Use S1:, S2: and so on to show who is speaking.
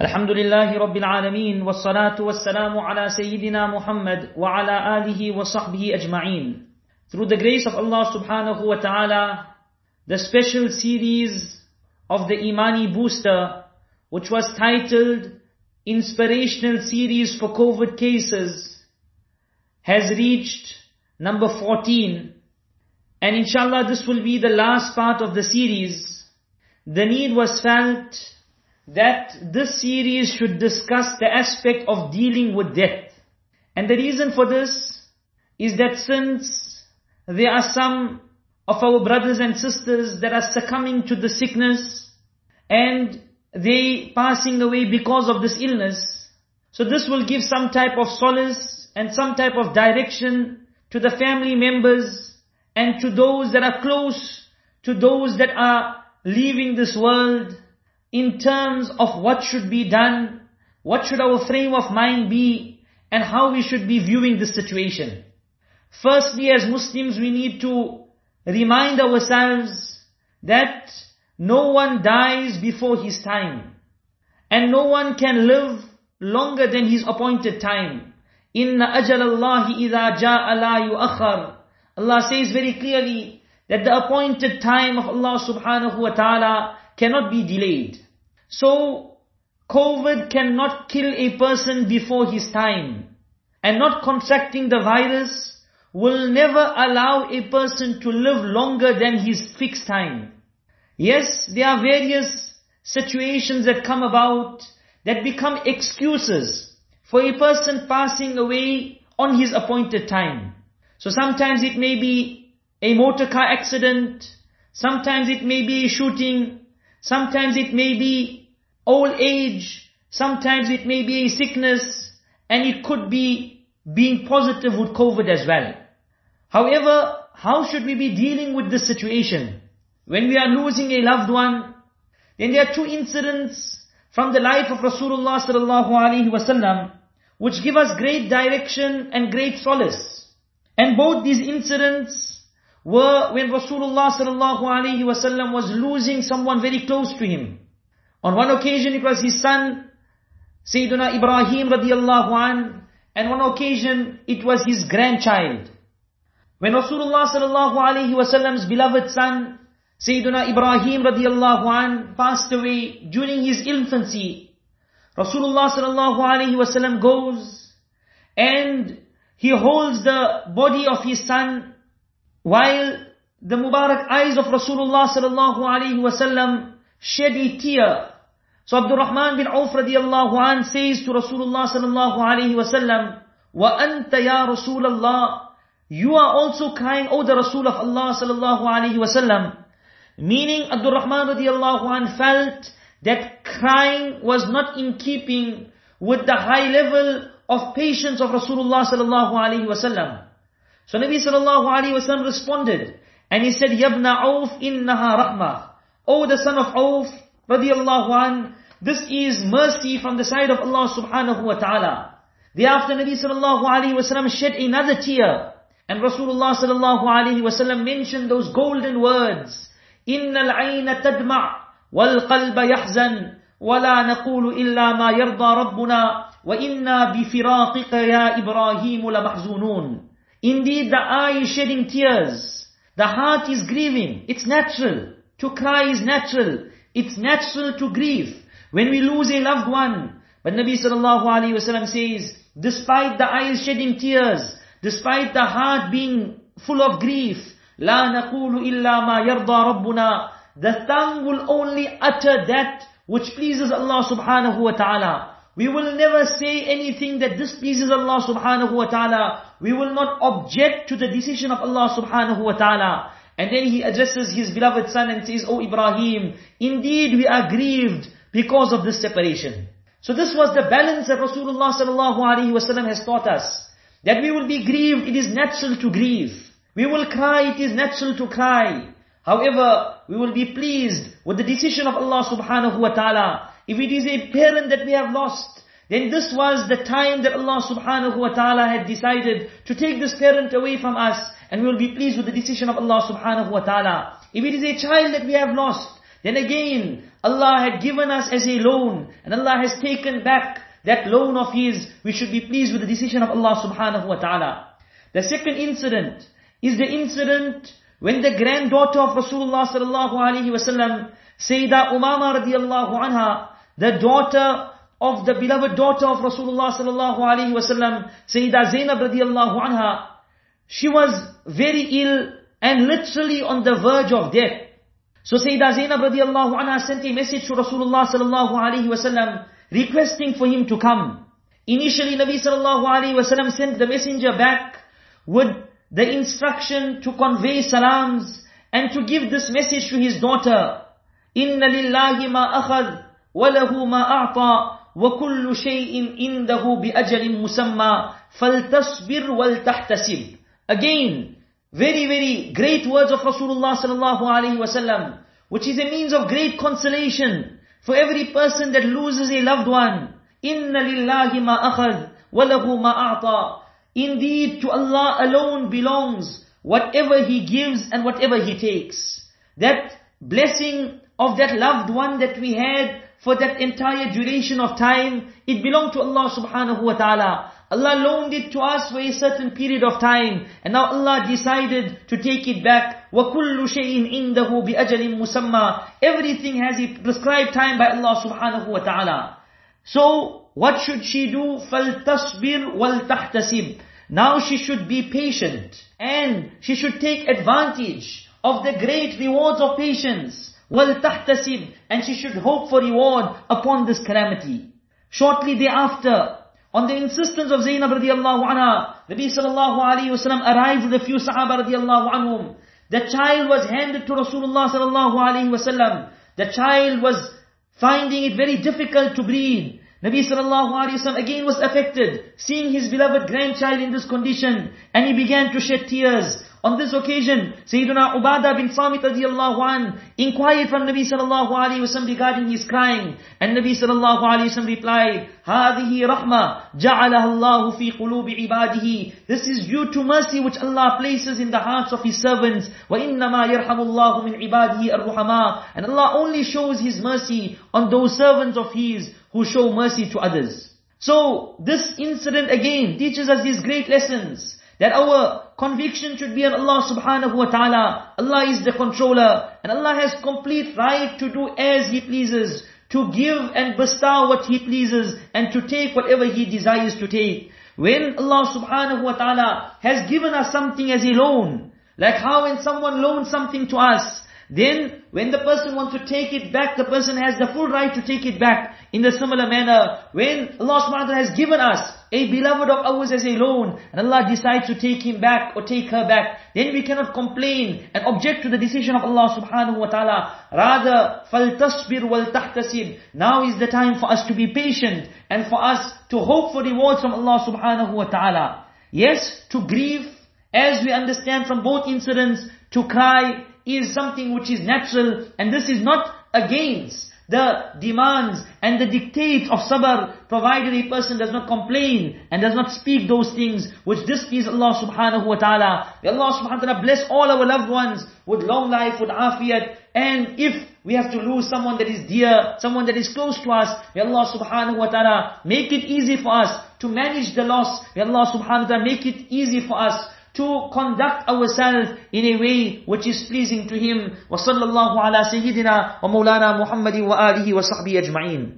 S1: الحمد لله رب العالمين والصلاة والسلام على سيدنا Muhammad وعلى آله وصحبه أجمعين Through the grace of Allah subhanahu wa ta'ala, the special series of the Imaani Booster, which was titled Inspirational Series for COVID Cases, has reached number 14. And inshallah this will be the last part of the series. The need was felt that this series should discuss the aspect of dealing with death. And the reason for this is that since there are some of our brothers and sisters that are succumbing to the sickness and they passing away because of this illness, so this will give some type of solace and some type of direction to the family members and to those that are close to those that are leaving this world in terms of what should be done, what should our frame of mind be, and how we should be viewing this situation. Firstly, as Muslims, we need to remind ourselves that no one dies before his time. And no one can live longer than his appointed time. Inna ajal Allahi idha ja'a la yu'akhar. Allah says very clearly that the appointed time of Allah subhanahu wa ta'ala cannot be delayed. So, COVID cannot kill a person before his time. And not contracting the virus will never allow a person to live longer than his fixed time. Yes, there are various situations that come about that become excuses for a person passing away on his appointed time. So sometimes it may be a motor car accident, sometimes it may be a shooting, sometimes it may be old age, sometimes it may be a sickness, and it could be being positive with COVID as well. However, how should we be dealing with this situation? When we are losing a loved one, then there are two incidents from the life of Rasulullah sallallahu alaihi wasallam which give us great direction and great solace. And both these incidents were when Rasulullah sallallahu alaihi wasallam was losing someone very close to him. On one occasion it was his son, Sayyidina Ibrahim radiallahu an, and one occasion it was his grandchild. When Rasulullah sallallahu alaihi wasallam's beloved son, Sayyidina Ibrahim radiallahu an, passed away during his infancy, Rasulullah sallallahu alaihi wasallam goes and he holds the body of his son while the Mubarak eyes of Rasulullah sallallahu alaihi wasallam shed a tear. So Abdurrahman bin Auf radiallahu an says to Rasulullah sallallahu alaihi wasallam, "Wa anta ya Rasulullah, you are also crying, O the Rasul of Allah sallallahu alaihi wasallam." Meaning Abdurrahman radiallahu an felt that crying was not in keeping with the high level of patience of Rasulullah sallallahu alaihi wasallam. So Nabi sallallahu alaihi wasallam responded and he said, "Yabna Auf innaha rahmah." O the son of Auf radiallahu an, this is mercy from the side of Allah subhanahu wa ta'ala. Thereafter Nabi sallallahu alaihi wasallam shed another tear. And Rasulullah sallallahu alaihi wasallam mentioned those golden words, إِنَّ الْعَيْنَ تَدْمَعْ وَالْقَلْبَ يَحْزَنْ وَلَا نَقُولُ إِلَّا مَا يَرْضَى رَبُّنَا وَإِنَّا بِفِرَاقِكَ يَا إِبْرَاهِيمُ لَمَحْزُونُونَ Indeed, the eye is shedding tears. The heart is grieving. It's natural. To cry is natural. It's natural to grieve. When we lose a loved one. But Nabi sallallahu alayhi wasallam says, despite the eyes shedding tears, despite the heart being full of grief, لا نقول إلا ما يرضى ربنا. The tongue will only utter that which pleases Allah subhanahu wa ta'ala. We will never say anything that displeases Allah subhanahu wa ta'ala. We will not object to the decision of Allah subhanahu wa ta'ala. And then he addresses his beloved son and says, O Ibrahim, indeed we are grieved because of this separation. So this was the balance that Rasulullah sallallahu alaihi wasallam has taught us. That we will be grieved, it is natural to grieve. We will cry, it is natural to cry. However, we will be pleased with the decision of Allah subhanahu wa ta'ala. If it is a parent that we have lost, then this was the time that Allah subhanahu wa ta'ala had decided to take this parent away from us and we will be pleased with the decision of Allah subhanahu wa ta'ala. If it is a child that we have lost, then again, Allah had given us as a loan, and Allah has taken back that loan of His, we should be pleased with the decision of Allah subhanahu wa ta'ala. The second incident is the incident when the granddaughter of Rasulullah sallallahu alaihi wasallam, Sayyidah Umama radiallahu anha, the daughter of the beloved daughter of Rasulullah sallallahu alaihi wasallam, Sayyidah Zainab radiallahu anha, she was very ill and literally on the verge of death. So Sayyidah Zainab radiallahu anha sent a message to Rasulullah sallallahu alaihi wasallam requesting for him to come. Initially Nabi sallallahu alaihi wasallam sent the messenger back with the instruction to convey salams and to give this message to his daughter. إِنَّ لِلَّهِ مَا أَخَذْ وَلَهُ مَا أَعْطَى وَكُلُّ شَيْءٍ إِنْدَهُ بِأَجَلٍ مُسَمَّى فَلْتَصْبِرْ وَلْتَحْتَسِبْ Again, very, very great words of Rasulullah sallallahu alaihi wasallam, which is a means of great consolation for every person that loses a loved one. Inna lillahi ma akhad, walahu ma a'ta. Indeed, to Allah alone belongs whatever He gives and whatever He takes. That blessing of that loved one that we had for that entire duration of time, it belonged to Allah subhanahu wa ta'ala. Allah loaned it to us for a certain period of time, and now Allah decided to take it back. وَكُلُّ شَيْءٍ إِنْدَهُ بِأَجَلٍ مُسَمَّى Everything has a prescribed time by Allah subhanahu wa ta'ala. So, what should she do? فَلْتَصْبِرْ وَلْتَحْتَسِبْ Now she should be patient, and she should take advantage of the great rewards of patience. وَلْتَحْتَسِبْ And she should hope for reward upon this calamity. Shortly thereafter, on the insistence of Zainab radiallahu anha, Nabi sallallahu alayhi wasallam arrived with a few sahaba radiallahu anhum. The child was handed to Rasulullah sallallahu alayhi wasallam. The child was finding it very difficult to breathe. Nabi sallallahu alayhi wasallam again was affected, seeing his beloved grandchild in this condition, and he began to shed tears. On this occasion, Sayyidina Ubadah bin Samit radiallahu an inquired from Nabi sallallahu alayhi wasallam regarding his crying. And Nabi sallallahu alayhi wasallam replied, هذه رحمة جعلها الله في قلوب عباده. This is due to mercy which Allah places in the hearts of His servants. وإنما يرحم الله من عباده الرحماء. And Allah only shows His mercy on those servants of His who show mercy to others. So, this incident again teaches us these great lessons. That our conviction should be on Allah subhanahu wa ta'ala. Allah is the controller. And Allah has complete right to do as He pleases. To give and bestow what He pleases. And to take whatever He desires to take. When Allah subhanahu wa ta'ala has given us something as a loan. Like how when someone loans something to us. Then, when the person wants to take it back, the person has the full right to take it back. In the similar manner, when Allah subhanahu wa ta'ala has given us a beloved of ours as a loan, and Allah decides to take him back or take her back, then we cannot complain and object to the decision of Allah subhanahu wa ta'ala. Rather, فَلْتَصْبِرْ وَلْتَحْتَسِبْ Now is the time for us to be patient and for us to hope for rewards from Allah subhanahu wa ta'ala. Yes, to grieve, as we understand from both incidents, to cry is something which is natural and this is not against the demands and the dictates of sabr, provided a person does not complain and does not speak those things which displease Allah subhanahu wa ta'ala. May Allah subhanahu wa ta'ala bless all our loved ones with long life, with afiyat, and if we have to lose someone that is dear, someone that is close to us, may Allah subhanahu wa ta'ala make it easy for us to manage the loss. May Allah subhanahu wa ta'ala make it easy for us to conduct ourselves in a way which is pleasing to Him. وصلى الله على سيدنا ومولانا محمد وآله وصحبه أجمعين